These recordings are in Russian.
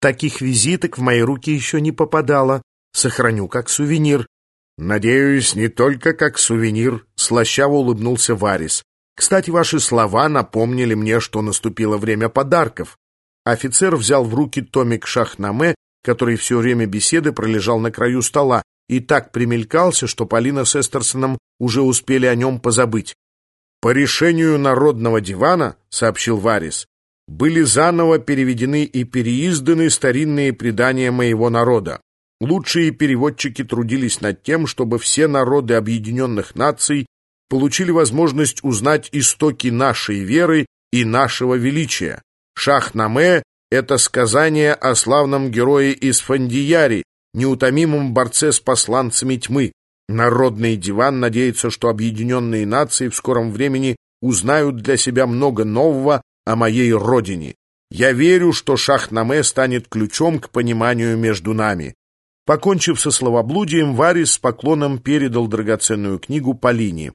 Таких визиток в мои руки еще не попадало. Сохраню как сувенир. Надеюсь, не только как сувенир, слащаво улыбнулся Варис. Кстати, ваши слова напомнили мне, что наступило время подарков. Офицер взял в руки томик Шахнаме, который все время беседы пролежал на краю стола, и так примелькался, что Полина с Эстерсоном уже успели о нем позабыть. «По решению Народного дивана, — сообщил Варис, — были заново переведены и переизданы старинные предания моего народа. Лучшие переводчики трудились над тем, чтобы все народы объединенных наций получили возможность узнать истоки нашей веры и нашего величия. Шахнаме — это сказание о славном герое из Фандияри, неутомимом борце с посланцами тьмы. Народный диван надеется, что объединенные нации в скором времени узнают для себя много нового о моей родине. Я верю, что Шахнаме станет ключом к пониманию между нами. Покончив со словоблудием, Варис с поклоном передал драгоценную книгу Полине.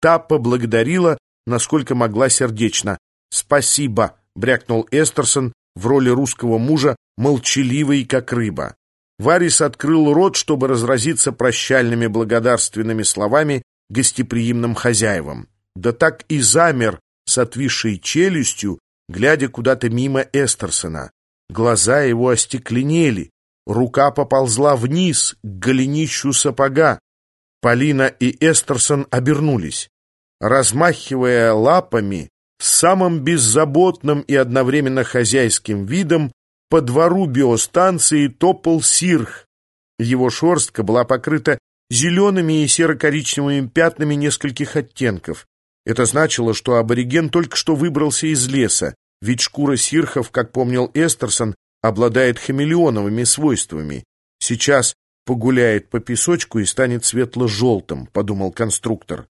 Та поблагодарила, насколько могла сердечно. «Спасибо», — брякнул Эстерсон в роли русского мужа, молчаливый, как рыба. Варис открыл рот, чтобы разразиться прощальными благодарственными словами гостеприимным хозяевам. Да так и замер с отвисшей челюстью, глядя куда-то мимо Эстерсона. Глаза его остекленели, Рука поползла вниз, к голенищу сапога. Полина и Эстерсон обернулись. Размахивая лапами, самым беззаботным и одновременно хозяйским видом по двору биостанции топал сирх. Его шерстка была покрыта зелеными и серо-коричневыми пятнами нескольких оттенков. Это значило, что абориген только что выбрался из леса, ведь шкура сирхов, как помнил Эстерсон, обладает хамелеоновыми свойствами. Сейчас погуляет по песочку и станет светло-желтым, подумал конструктор.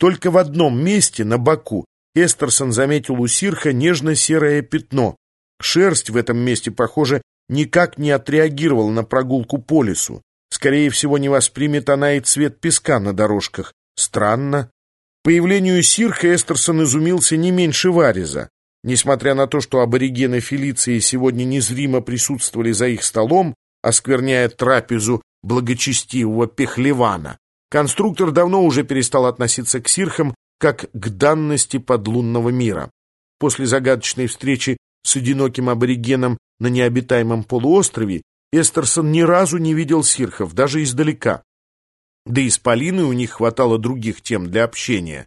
Только в одном месте, на боку, Эстерсон заметил у Сирха нежно-серое пятно. Шерсть в этом месте, похоже, никак не отреагировала на прогулку по лесу. Скорее всего, не воспримет она и цвет песка на дорожках. Странно. Появлению Сирха Эстерсон изумился не меньше Вариза. Несмотря на то, что аборигены Фелиции сегодня незримо присутствовали за их столом, оскверняя трапезу благочестивого Пехлевана, конструктор давно уже перестал относиться к сирхам как к данности подлунного мира. После загадочной встречи с одиноким аборигеном на необитаемом полуострове Эстерсон ни разу не видел сирхов, даже издалека. Да и с Полиной у них хватало других тем для общения.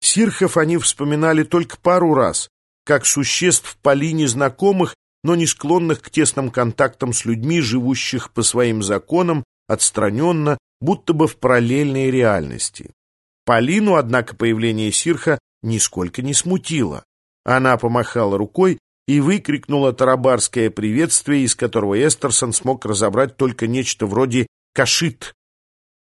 Сирхов они вспоминали только пару раз, как существ по линии знакомых, но не склонных к тесным контактам с людьми, живущих по своим законам, отстраненно, будто бы в параллельной реальности. Полину, однако, появление Сирха нисколько не смутило. Она помахала рукой и выкрикнула тарабарское приветствие, из которого Эстерсон смог разобрать только нечто вроде «кашит».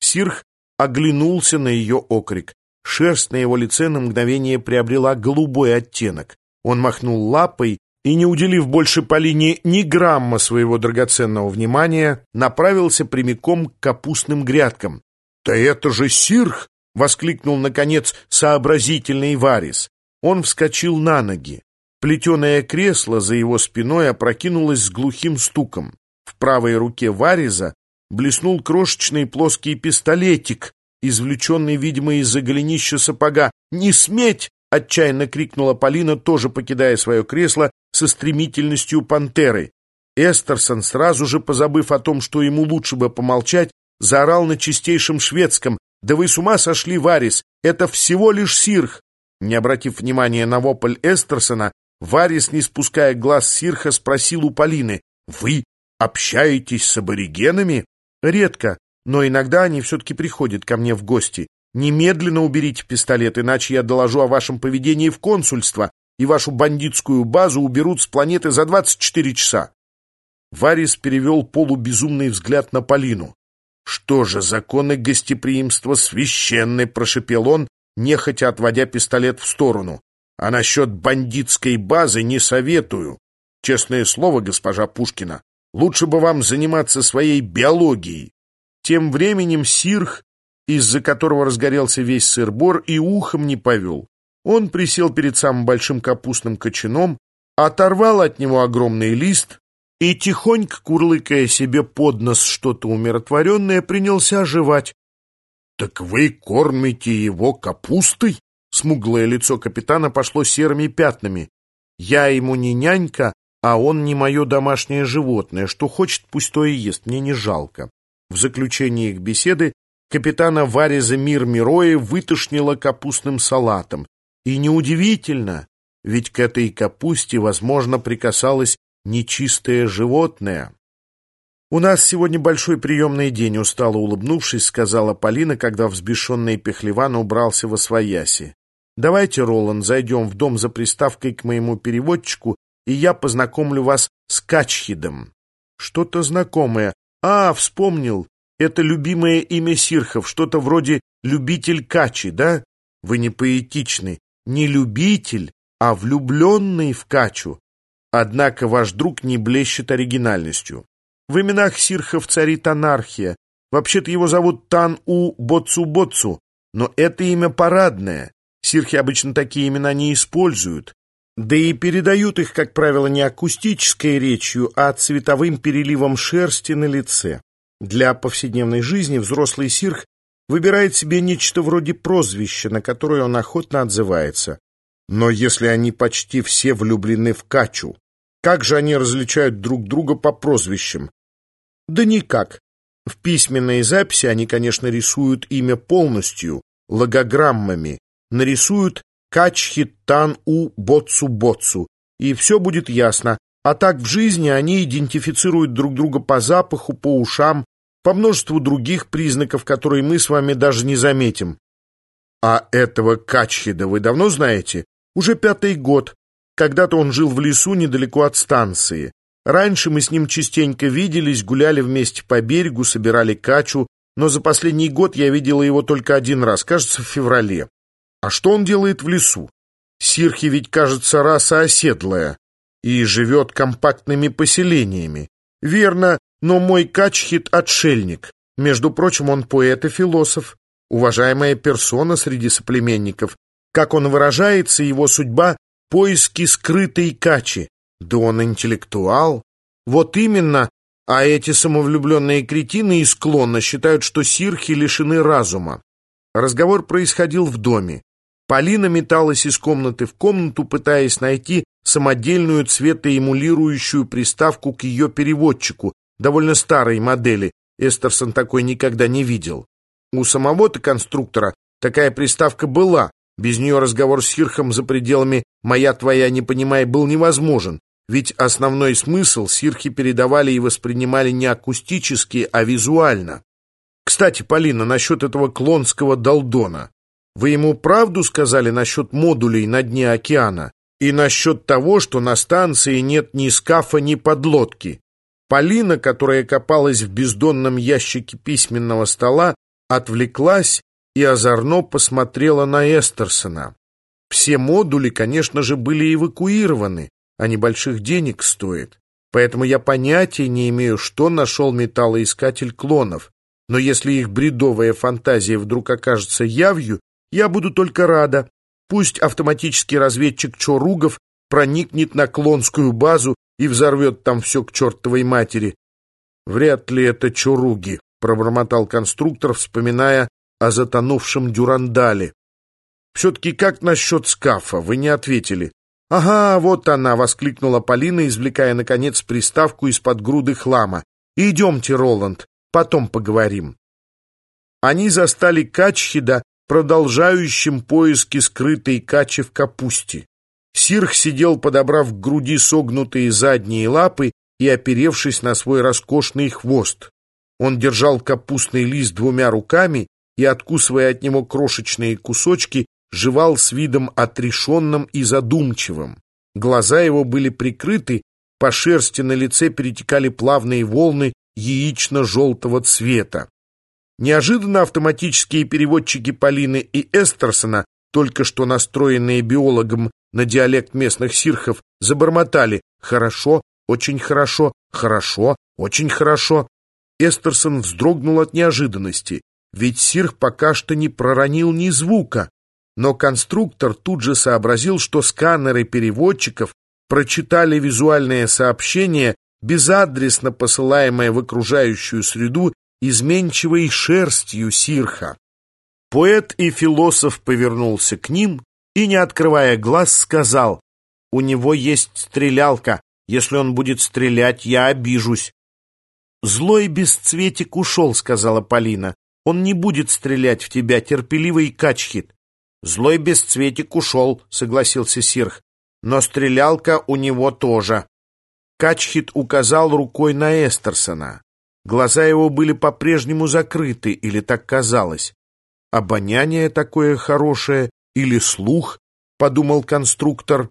Сирх оглянулся на ее окрик. Шерсть на его лице на мгновение приобрела голубой оттенок. Он махнул лапой и, не уделив больше Полине ни грамма своего драгоценного внимания, направился прямиком к капустным грядкам. «Да это же сирх!» — воскликнул, наконец, сообразительный Варис. Он вскочил на ноги. Плетеное кресло за его спиной опрокинулось с глухим стуком. В правой руке Вариза блеснул крошечный плоский пистолетик, извлеченный, видимо, из-за голенища сапога. «Не сметь!» — отчаянно крикнула Полина, тоже покидая свое кресло со стремительностью пантеры. Эстерсон, сразу же позабыв о том, что ему лучше бы помолчать, заорал на чистейшем шведском. «Да вы с ума сошли, Варис! Это всего лишь сирх!» Не обратив внимания на вопль Эстерсона, Варис, не спуская глаз сирха, спросил у Полины, «Вы общаетесь с аборигенами?» «Редко, но иногда они все-таки приходят ко мне в гости. Немедленно уберите пистолет, иначе я доложу о вашем поведении в консульство, и вашу бандитскую базу уберут с планеты за 24 часа. Варис перевел полубезумный взгляд на Полину. «Что же, законы гостеприимства священны!» — прошепел он, нехотя отводя пистолет в сторону. «А насчет бандитской базы не советую. Честное слово, госпожа Пушкина, лучше бы вам заниматься своей биологией». Тем временем Сирх из-за которого разгорелся весь сыр-бор, и ухом не повел. Он присел перед самым большим капустным кочаном, оторвал от него огромный лист и, тихонько курлыкая себе под нос что-то умиротворенное, принялся жевать. — Так вы кормите его капустой? Смуглое лицо капитана пошло серыми пятнами. Я ему не нянька, а он не мое домашнее животное. Что хочет, пусть то и ест, мне не жалко. В заключение их беседы капитана Вареза Мир Мироя вытошнило капустным салатом. И неудивительно, ведь к этой капусте, возможно, прикасалось нечистое животное. «У нас сегодня большой приемный день», — устало улыбнувшись, сказала Полина, когда взбешенный Пехлеван убрался во свояси. «Давайте, Роланд, зайдем в дом за приставкой к моему переводчику, и я познакомлю вас с Качхидом». «Что-то знакомое. А, вспомнил. Это любимое имя Сирхов, что-то вроде «любитель Качи», да? Вы не поэтичны. Не любитель, а влюбленный в Качу. Однако ваш друг не блещет оригинальностью. В именах Сирхов царит анархия. Вообще-то его зовут Тан-У Боцу-Боцу, но это имя парадное. Сирхи обычно такие имена не используют. Да и передают их, как правило, не акустической речью, а цветовым переливом шерсти на лице. Для повседневной жизни взрослый сирх выбирает себе нечто вроде прозвища, на которое он охотно отзывается. Но если они почти все влюблены в Качу, как же они различают друг друга по прозвищам? Да никак. В письменной записи они, конечно, рисуют имя полностью, логограммами, нарисуют Качхитан-У Боцу-Боцу, и все будет ясно. А так в жизни они идентифицируют друг друга по запаху, по ушам, по множеству других признаков, которые мы с вами даже не заметим. А этого Качхида вы давно знаете? Уже пятый год. Когда-то он жил в лесу недалеко от станции. Раньше мы с ним частенько виделись, гуляли вместе по берегу, собирали качу, но за последний год я видела его только один раз, кажется, в феврале. А что он делает в лесу? Сирхи ведь, кажется, раса оседлая и живет компактными поселениями. Верно, но мой Качхит — отшельник. Между прочим, он поэт и философ, уважаемая персона среди соплеменников. Как он выражается, его судьба — поиски скрытой Качи. Да он интеллектуал. Вот именно, а эти самовлюбленные кретины и склонно считают, что сирхи лишены разума. Разговор происходил в доме. Полина металась из комнаты в комнату, пытаясь найти самодельную цветоэмулирующую приставку к ее переводчику, довольно старой модели. Эстерсон такой никогда не видел. У самого-то конструктора такая приставка была. Без нее разговор с Сирхом за пределами «моя твоя не понимай» был невозможен. Ведь основной смысл Сирхи передавали и воспринимали не акустически, а визуально. Кстати, Полина, насчет этого клонского долдона. Вы ему правду сказали насчет модулей на дне океана? И насчет того, что на станции нет ни скафа, ни подлодки? Полина, которая копалась в бездонном ящике письменного стола, отвлеклась и озорно посмотрела на Эстерсона. Все модули, конечно же, были эвакуированы, а небольших денег стоит. Поэтому я понятия не имею, что нашел металлоискатель клонов. Но если их бредовая фантазия вдруг окажется явью, я буду только рада. Пусть автоматический разведчик Чоругов проникнет на клонскую базу и взорвет там все к чертовой матери. Вряд ли это чуруги, пробормотал конструктор, вспоминая о затонувшем дюрандале. Все-таки как насчет скафа? Вы не ответили. «Ага, вот она!» — воскликнула Полина, извлекая, наконец, приставку из-под груды хлама. «Идемте, Роланд, потом поговорим». Они застали Качхида, продолжающим поиски скрытой качи в капусте. Сирх сидел, подобрав к груди согнутые задние лапы и оперевшись на свой роскошный хвост. Он держал капустный лист двумя руками и, откусывая от него крошечные кусочки, жевал с видом отрешенным и задумчивым. Глаза его были прикрыты, по шерсти на лице перетекали плавные волны яично-желтого цвета. Неожиданно автоматические переводчики Полины и Эстерсона, только что настроенные биологом на диалект местных сирхов забормотали «хорошо», «очень хорошо», «хорошо», «очень хорошо». Эстерсон вздрогнул от неожиданности, ведь сирх пока что не проронил ни звука. Но конструктор тут же сообразил, что сканеры переводчиков прочитали визуальное сообщение безадресно посылаемое в окружающую среду изменчивой шерстью сирха. Поэт и философ повернулся к ним и, не открывая глаз, сказал, «У него есть стрелялка. Если он будет стрелять, я обижусь». «Злой бесцветик ушел», — сказала Полина. «Он не будет стрелять в тебя, терпеливый качхит». «Злой бесцветик ушел», — согласился Сирх. «Но стрелялка у него тоже». Качхит указал рукой на Эстерсона. Глаза его были по-прежнему закрыты, или так казалось. Обоняние такое хорошее, или слух, подумал конструктор.